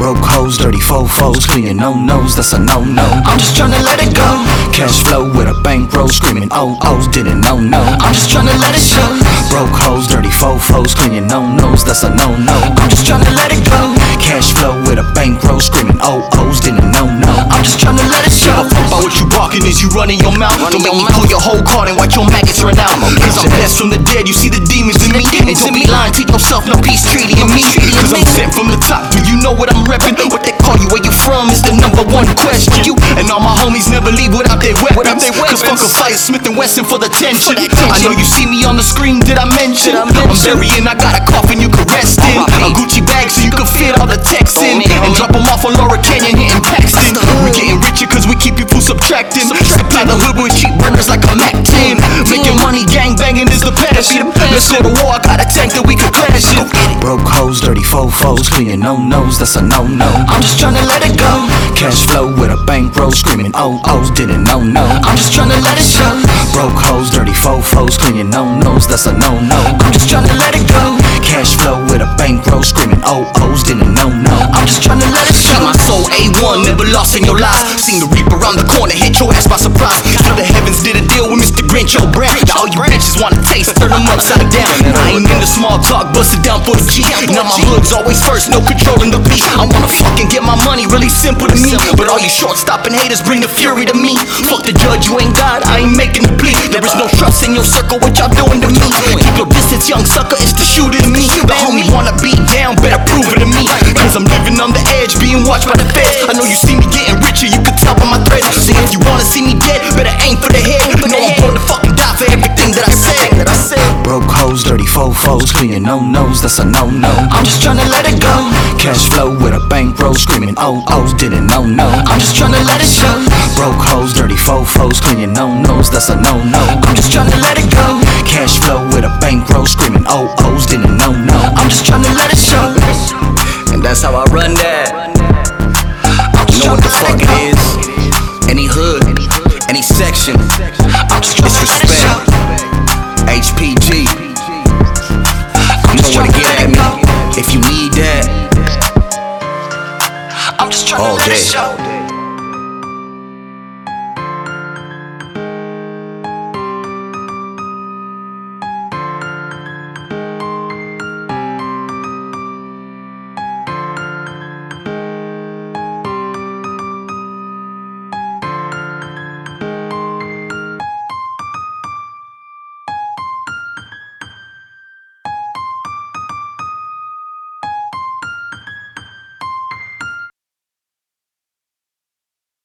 Broke hoes, dirty fofos, clean your no nos, that's a no no. I'm just tryna let it go. Cash flow with a bankroll, screaming oh oh, didn't know no. I'm just tryna let it show. Broke hoes, dirty fofos, clean your no nos, that's a no no. I'm just tryna let it go. Cash flow with a bankroll, screaming oh ohs, didn't know no. I'm just tryna let it show. About oh, what you barking is you running your mouth. Don't make me pull your whole card and watch your maggots run out. Cause I'm blessed from the dead, you see the demons in me. And don't be lying to yourself, no peace treaty in me. Cause I'm sent from the top, know what I'm reppin'? What they call you, where you from is the number one question. You and all my homies never leave without their weapons. Cause fuck a fire, Smith and Wesson for the tension. I know you see me on the screen, did I mention? I'm burying, I got a coffin you can rest in. A Gucci bag so you can fit all the texts in. And drop them off on Laurel Canyon, hitting Paxton. We getting richer cause we keep people subtracting. Supply the hood with cheap burners like a Mac 10. Making money, gang banging is the passion. Let's go to war, I got a tank that we can crash hoes, dirty fofos, clean no nos, that's a oh, oh, no no. I'm just tryna let it go. Cash flow with a bankroll, screaming oh ohs, didn't know no. I'm just tryna let it show. Broke hoes, dirty fofos, clean no nos, that's a no no. I'm just tryna let it go. Cash flow with a bankroll, screaming oh ohs, didn't know no. I'm just tryna let it show. my soul A1, never lost in your lies. Seen the reaper around the corner, hit your ass by surprise. Feel the heavens did a deal with Mr. Grinch, your breath. Now all you bitches wanna taste, turn them upside down. I ain't small talk, bust it down for the G. Now my hood's always first, no controlling the beat. I wanna fucking get my money, really simple to me. But all you short stopping haters bring the fury to me. Fuck the judge, you ain't God, I ain't making a plea. There is no trust in your circle, what y'all doing to me? Keep your distance, young sucker, it's the shooter to me. The homie wanna beat down, better prove it to me. Cause I'm living on the edge, being watched by the feds. Hoes, dirty fofos, clean no nos, that's a oh, oh, no no. I'm just tryna let it go. Cash flow with a bankroll, screaming oh ohs, didn't know no. I'm just tryna let it show. Broke hoes, dirty fofos, clean your no nos, that's a no no. I'm just tryna let it go. Cash flow with a bankroll, screaming oh ohs, didn't know no. I'm just tryna let it show. And that's how I run that. You know what the fuck it is? Any hood, any section, I'm just Disrespect. HPG. I'm You just know where to tryna get at me. If you need that, I'm just tryna all let it day. show.